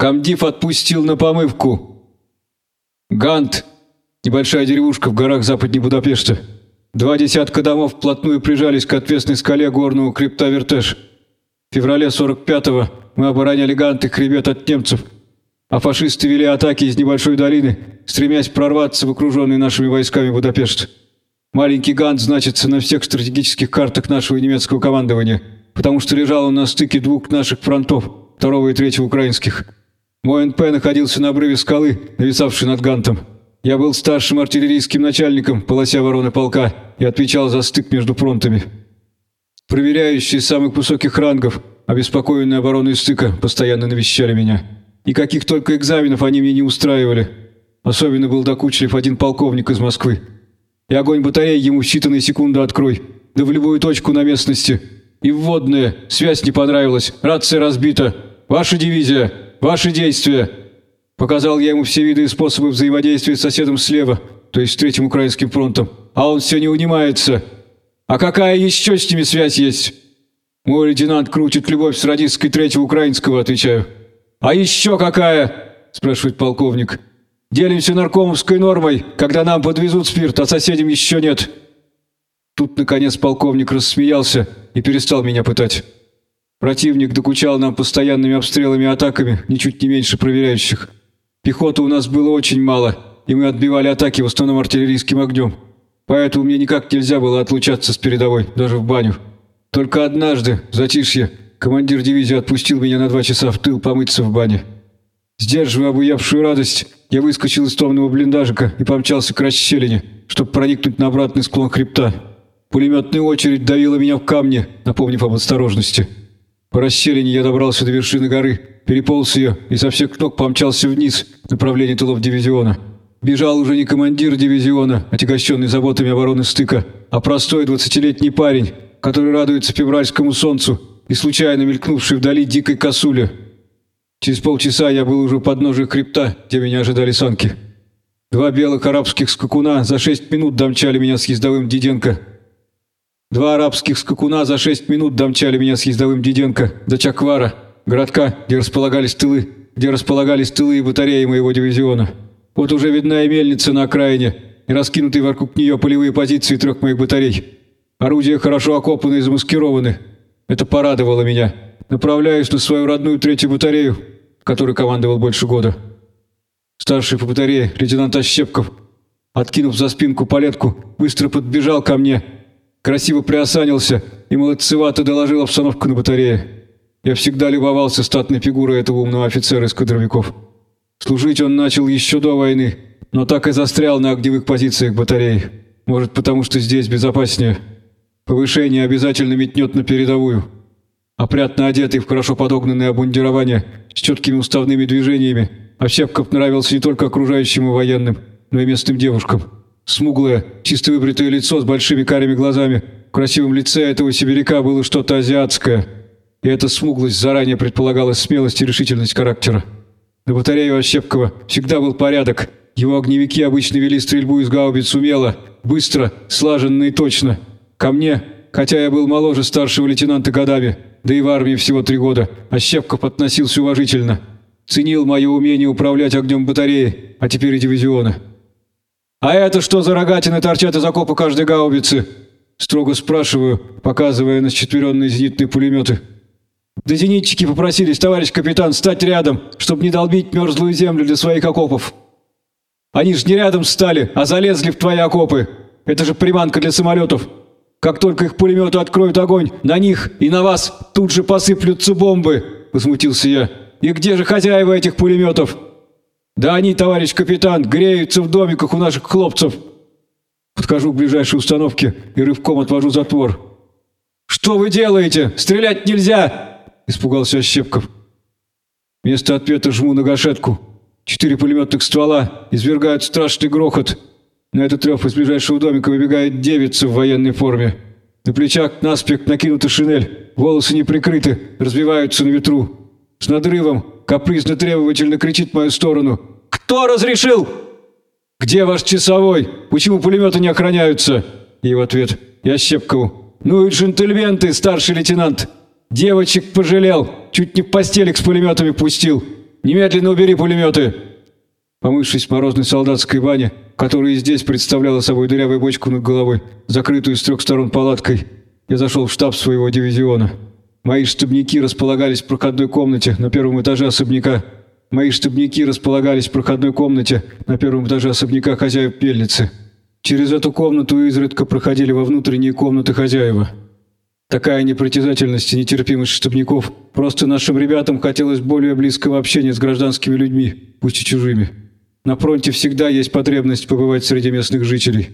Комдив отпустил на помывку. Гант – небольшая деревушка в горах западнее Будапешта. Два десятка домов вплотную прижались к отвесной скале горного крипта Вертеш. В феврале 45-го мы обороняли Гант и хребет от немцев, а фашисты вели атаки из небольшой долины, стремясь прорваться в окруженный нашими войсками Будапешт. Маленький Гант значится на всех стратегических картах нашего немецкого командования, потому что лежал он на стыке двух наших фронтов, второго и третьего украинских. Мой НП находился на обрыве скалы, нависавшей над Гантом. Я был старшим артиллерийским начальником полося вороны полка и отвечал за стык между фронтами. Проверяющие самых высоких рангов, обеспокоенные обороной стыка, постоянно навещали меня. И каких только экзаменов они мне не устраивали. Особенно был докучлив один полковник из Москвы. И огонь батареи ему в считанные секунды открой, да в любую точку на местности. И вводная, связь не понравилась, рация разбита. Ваша дивизия, ваши действия. Показал я ему все виды и способы взаимодействия с соседом слева, то есть с Третьим Украинским фронтом. А он все не унимается. А какая еще с ними связь есть? Мой лейтенант крутит любовь с радистской Третьего Украинского, отвечаю. А еще какая? Спрашивает полковник. Делимся наркомовской нормой, когда нам подвезут спирт, а соседям еще нет. Тут, наконец, полковник рассмеялся и перестал меня пытать. Противник докучал нам постоянными обстрелами и атаками, ничуть не меньше проверяющих. Пехоты у нас было очень мало, и мы отбивали атаки в основном артиллерийским огнем. Поэтому мне никак нельзя было отлучаться с передовой, даже в баню. Только однажды, затишье, командир дивизии отпустил меня на два часа в тыл помыться в бане. Сдерживая обуявшую радость, я выскочил из томного блиндажика и помчался к расщелине, чтобы проникнуть на обратный склон хребта. Пулеметная очередь давила меня в камни, напомнив об осторожности. По расщелине я добрался до вершины горы, переполз ее и со всех ног помчался вниз в направлении тылов дивизиона. Бежал уже не командир дивизиона, отягощенный заботами обороны стыка, а простой двадцатилетний парень, который радуется февральскому солнцу и случайно мелькнувший вдали дикой косуле. Через полчаса я был уже у подножия хребта, где меня ожидали санки. Два белых арабских скакуна за шесть минут домчали меня с ездовым Диденко Два арабских скакуна за шесть минут домчали меня с ездовым Диденко до Чаквара, городка, где располагались тылы, где располагались тылы и батареи моего дивизиона. Вот уже видна и мельница на окраине, и раскинутые вокруг нее полевые позиции трех моих батарей. Орудия хорошо окопаны и замаскированы. Это порадовало меня. Направляюсь на свою родную третью батарею, которой командовал больше года. Старший по батарее, лейтенант Ощепков, откинув за спинку палетку, быстро подбежал ко мне – красиво приосанился и молодцевато доложил обстановку на батарее. Я всегда любовался статной фигурой этого умного офицера из кадровиков. Служить он начал еще до войны, но так и застрял на огневых позициях батареи. Может, потому что здесь безопаснее. Повышение обязательно метнет на передовую. Опрятно одетый в хорошо подогнанное обмундирование, с четкими уставными движениями, Ощепков нравился не только окружающим и военным, но и местным девушкам. Смуглое, чисто выбритое лицо с большими карими глазами. В красивом лице этого сибиряка было что-то азиатское. И эта смуглость заранее предполагала смелость и решительность характера. На батарее у Ощепкова всегда был порядок. Его огневики обычно вели стрельбу из гаубиц умело, быстро, слаженно и точно. Ко мне, хотя я был моложе старшего лейтенанта годами, да и в армии всего три года, Ощепков относился уважительно. Ценил мое умение управлять огнем батареи, а теперь и дивизиона. «А это что за рогатины торчат из окопа каждой гаубицы?» Строго спрашиваю, показывая на счетверенные зенитные пулеметы. «Да зенитчики попросились, товарищ капитан, стать рядом, чтобы не долбить мерзлую землю для своих окопов. Они же не рядом стали, а залезли в твои окопы. Это же приманка для самолетов. Как только их пулеметы откроют огонь, на них и на вас тут же посыплются бомбы!» Возмутился я. «И где же хозяева этих пулеметов?» «Да они, товарищ капитан, греются в домиках у наших хлопцев!» Подхожу к ближайшей установке и рывком отвожу затвор. «Что вы делаете? Стрелять нельзя!» Испугался Ощепков. Вместо ответа жму на гашетку. Четыре пулеметных ствола извергают страшный грохот. На этот рев из ближайшего домика выбегает девица в военной форме. На плечах наспех накинута шинель, волосы не прикрыты, разбиваются на ветру. С надрывом капризно-требовательно кричит в мою сторону. «Кто разрешил?» «Где ваш часовой? Почему пулеметы не охраняются?» И в ответ «Я Щепкову». «Ну и джентльмен ты, старший лейтенант! Девочек пожалел, чуть не в постелик с пулеметами пустил. Немедленно убери пулеметы!» Помывшись в морозной солдатской бане, которая и здесь представляла собой дырявую бочку над головой, закрытую с трех сторон палаткой, я зашел в штаб своего дивизиона. Мои штабники располагались в проходной комнате на первом этаже особняка. Мои штабники располагались в проходной комнате на первом этаже особняка хозяев пельницы. Через эту комнату изредка проходили во внутренние комнаты хозяева. Такая непритязательность и нетерпимость штабников. Просто нашим ребятам хотелось более близкого общения с гражданскими людьми, пусть и чужими. На фронте всегда есть потребность побывать среди местных жителей.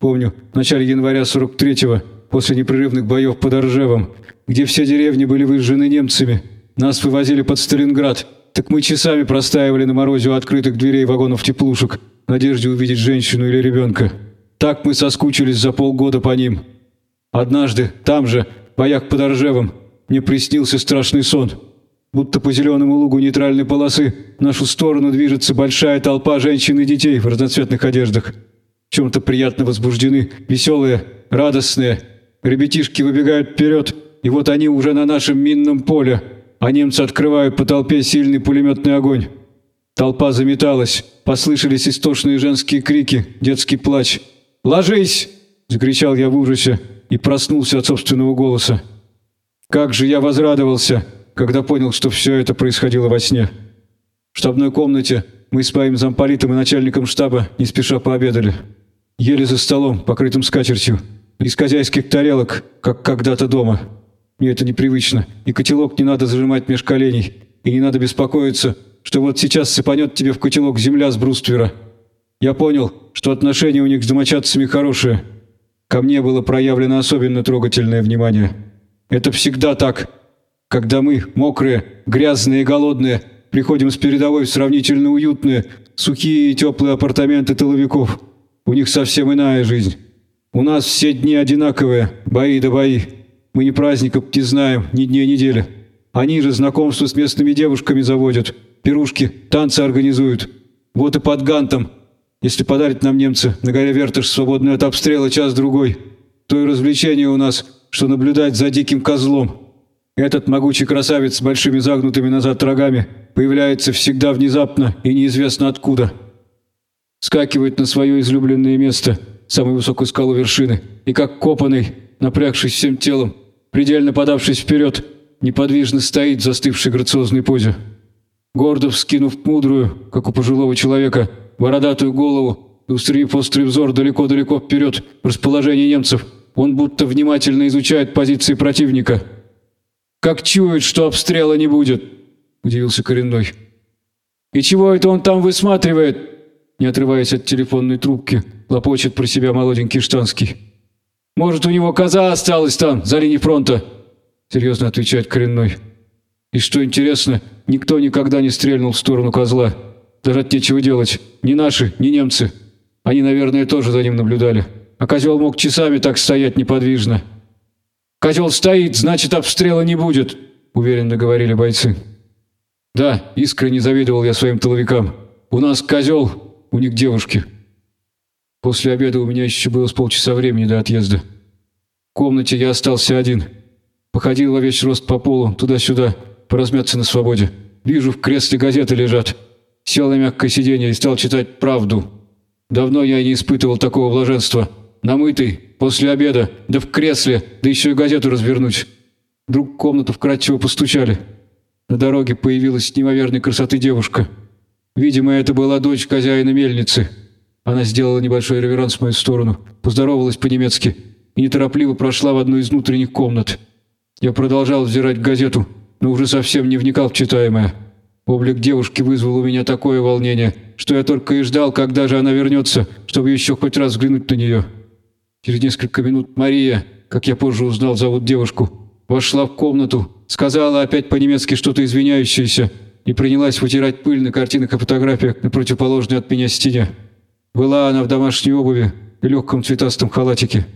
Помню, в начале января 43-го, после непрерывных боев под Оржевом, где все деревни были выжжены немцами, нас вывозили под Сталинград, так мы часами простаивали на морозе у открытых дверей вагонов теплушек, в надежде увидеть женщину или ребенка. Так мы соскучились за полгода по ним. Однажды, там же, в боях под Оржевом, мне приснился страшный сон. Будто по зеленому лугу нейтральной полосы в нашу сторону движется большая толпа женщин и детей в разноцветных одеждах. Чем-то приятно возбуждены, веселые, радостные. Ребятишки выбегают вперед, и вот они уже на нашем минном поле, а немцы открывают по толпе сильный пулеметный огонь. Толпа заметалась, послышались истошные женские крики, детский плач. «Ложись!» – закричал я в ужасе и проснулся от собственного голоса. Как же я возрадовался, когда понял, что все это происходило во сне. В штабной комнате мы с моим замполитом и начальником штаба не спеша пообедали. Ели за столом, покрытым скатертью, из хозяйских тарелок, как когда-то дома. Мне это непривычно, и котелок не надо зажимать меж коленей, и не надо беспокоиться, что вот сейчас сыпанет тебе в котелок земля с бруствера. Я понял, что отношения у них с домочадцами хорошие, Ко мне было проявлено особенно трогательное внимание. Это всегда так. Когда мы, мокрые, грязные и голодные, приходим с передовой в сравнительно уютные, сухие и теплые апартаменты тыловиков. У них совсем иная жизнь. У нас все дни одинаковые, бои да бои. Мы ни праздников не знаем, ни дней недели. Они же знакомство с местными девушками заводят, пирушки, танцы организуют. Вот и под Гантом если подарят нам немцы на горе Вертыш свободный от обстрела час-другой, то и развлечение у нас, что наблюдать за диким козлом. Этот могучий красавец с большими загнутыми назад рогами появляется всегда внезапно и неизвестно откуда. Скакивает на свое излюбленное место, самую высокую скалу вершины, и как копанный, напрягшись всем телом, предельно подавшись вперед, неподвижно стоит в застывшей грациозной позе. Гордо вскинув мудрую, как у пожилого человека, бородатую голову и устремив острый взор далеко-далеко вперед в расположение немцев, он будто внимательно изучает позиции противника. «Как чует, что обстрела не будет!» – удивился Коренной. «И чего это он там высматривает?» Не отрываясь от телефонной трубки, лопочет про себя молоденький Штанский. «Может, у него коза осталась там, за линией фронта?» Серьезно отвечает Коренной. «И что интересно, никто никогда не стрельнул в сторону козла». Даже от нечего делать. Ни наши, ни немцы. Они, наверное, тоже за ним наблюдали. А козел мог часами так стоять неподвижно. «Козел стоит, значит, обстрела не будет», — уверенно говорили бойцы. «Да, искренне завидовал я своим тыловикам. У нас козел, у них девушки». После обеда у меня еще было с полчаса времени до отъезда. В комнате я остался один. Походил во весь рост по полу, туда-сюда, поразмяться на свободе. Вижу, в кресле газеты лежат. Сел на мягкое сиденье и стал читать «Правду». Давно я не испытывал такого блаженства. Намытый, после обеда, да в кресле, да еще и газету развернуть. Вдруг в комнату вкратчиво постучали. На дороге появилась неимоверной красоты девушка. Видимо, это была дочь хозяина мельницы. Она сделала небольшой реверанс в мою сторону, поздоровалась по-немецки и неторопливо прошла в одну из внутренних комнат. Я продолжал взирать газету, но уже совсем не вникал в читаемое. Облик девушки вызвал у меня такое волнение, что я только и ждал, когда же она вернется, чтобы еще хоть раз взглянуть на нее. Через несколько минут Мария, как я позже узнал, зовут девушку, вошла в комнату, сказала опять по-немецки что-то извиняющееся и принялась вытирать пыль на картинах и фотографиях на противоположной от меня стене. Была она в домашней обуви и легком цветастом халатике.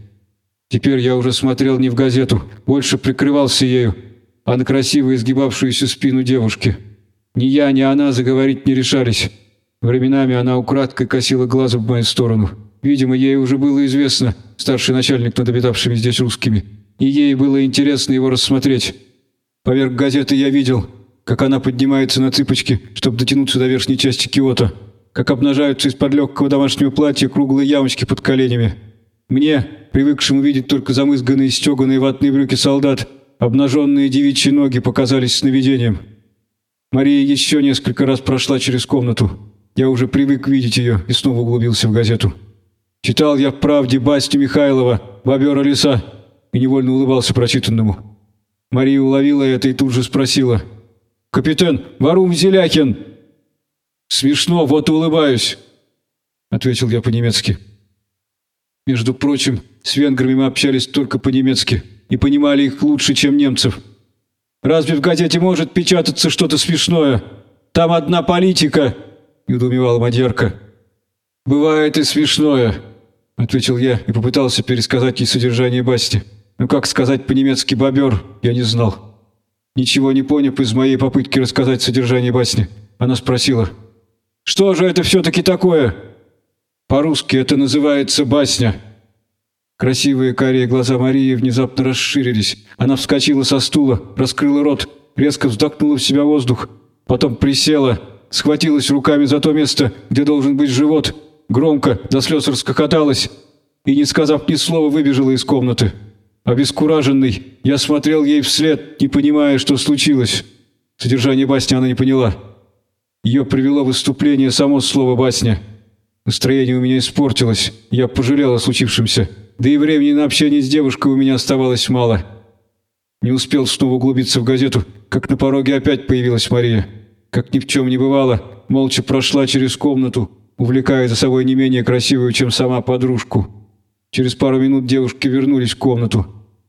Теперь я уже смотрел не в газету, больше прикрывался ею, а на красиво изгибавшуюся спину девушки. Ни я, ни она заговорить не решались. Временами она украдкой косила глазом в мою сторону. Видимо, ей уже было известно, старший начальник над обитавшими здесь русскими, и ей было интересно его рассмотреть. Поверх газеты я видел, как она поднимается на цыпочки, чтобы дотянуться до верхней части киота, как обнажаются из-под легкого домашнего платья круглые ямочки под коленями. Мне, привыкшему видеть только замызганные стеганые ватные брюки солдат, обнаженные девичьи ноги показались сновидением. Мария еще несколько раз прошла через комнату. Я уже привык видеть ее и снова углубился в газету. Читал я в «Правде» Басти Михайлова «Бобера леса» и невольно улыбался прочитанному. Мария уловила это и тут же спросила. «Капитан, Варум Зеляхин!» «Смешно, вот и улыбаюсь», — ответил я по-немецки. Между прочим, с венграми мы общались только по-немецки и понимали их лучше, чем немцев. Разве в газете может печататься что-то смешное? Там одна политика, — недоумевала Мадьярка. «Бывает и смешное», — ответил я и попытался пересказать ей содержание басни. Но как сказать по-немецки «бобер» я не знал. Ничего не поняв из моей попытки рассказать содержание басни, она спросила. «Что же это все-таки такое?» По-русски это называется басня». Красивые карие глаза Марии внезапно расширились. Она вскочила со стула, раскрыла рот, резко вздохнула в себя воздух, потом присела, схватилась руками за то место, где должен быть живот, громко, до слез раскокоталась и, не сказав ни слова, выбежала из комнаты. Обескураженный, я смотрел ей вслед, не понимая, что случилось. Содержание басни она не поняла. Ее привело выступление само слово «басня». Настроение у меня испортилось, я пожалел о случившемся. Да и времени на общение с девушкой у меня оставалось мало. Не успел снова углубиться в газету, как на пороге опять появилась Мария. Как ни в чем не бывало, молча прошла через комнату, увлекая за собой не менее красивую, чем сама подружку. Через пару минут девушки вернулись в комнату.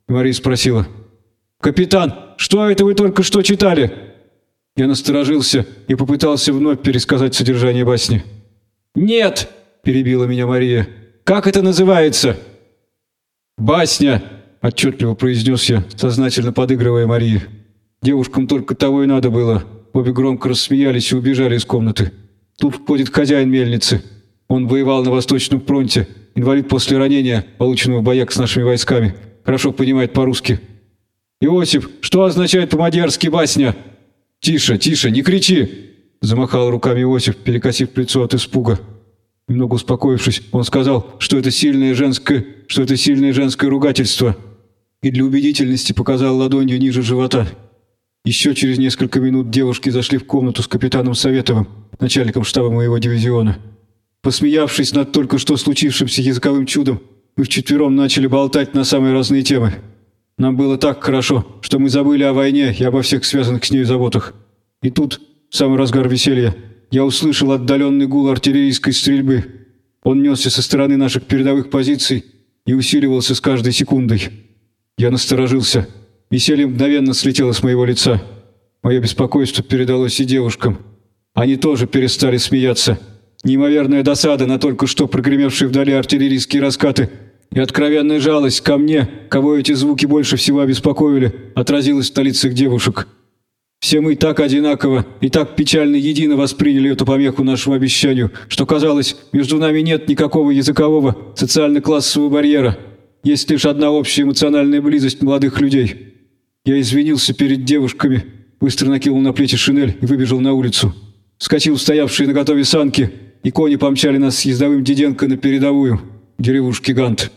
Мария спросила. «Капитан, что это вы только что читали?» Я насторожился и попытался вновь пересказать содержание басни. «Нет!» – перебила меня Мария. «Как это называется?» «Басня!» – отчетливо произнес я, сознательно подыгрывая Марии. Девушкам только того и надо было. Обе громко рассмеялись и убежали из комнаты. Тут входит хозяин мельницы. Он воевал на Восточном фронте, инвалид после ранения, полученного в боях с нашими войсками. Хорошо понимает по-русски. «Иосиф, что означает по-мадьярски басня?» «Тише, тише, не кричи!» Замахал руками Иосиф, перекосив лицо от испуга. Немного успокоившись, он сказал, что это сильное женское, что это сильное женское ругательство. И для убедительности показал ладонью ниже живота. Еще через несколько минут девушки зашли в комнату с капитаном Советовым, начальником штаба моего дивизиона. Посмеявшись над только что случившимся языковым чудом, мы вчетвером начали болтать на самые разные темы. Нам было так хорошо, что мы забыли о войне и обо всех связанных с ней заботах. И тут в самый разгар веселья, я услышал отдаленный гул артиллерийской стрельбы. Он несся со стороны наших передовых позиций и усиливался с каждой секундой. Я насторожился. Веселье мгновенно слетело с моего лица. Мое беспокойство передалось и девушкам. Они тоже перестали смеяться. Неимоверная досада на только что прогремевшие вдали артиллерийские раскаты и откровенная жалость ко мне, кого эти звуки больше всего обеспокоили, отразилась в лицах девушек. Все мы так одинаково и так печально едино восприняли эту помеху нашему обещанию, что казалось, между нами нет никакого языкового, социально-классового барьера. Есть лишь одна общая эмоциональная близость молодых людей. Я извинился перед девушками, быстро накинул на плечи шинель и выбежал на улицу. Скочил стоявшие на готове санки, и кони помчали нас с ездовым Диденко на передовую, деревушки Гант.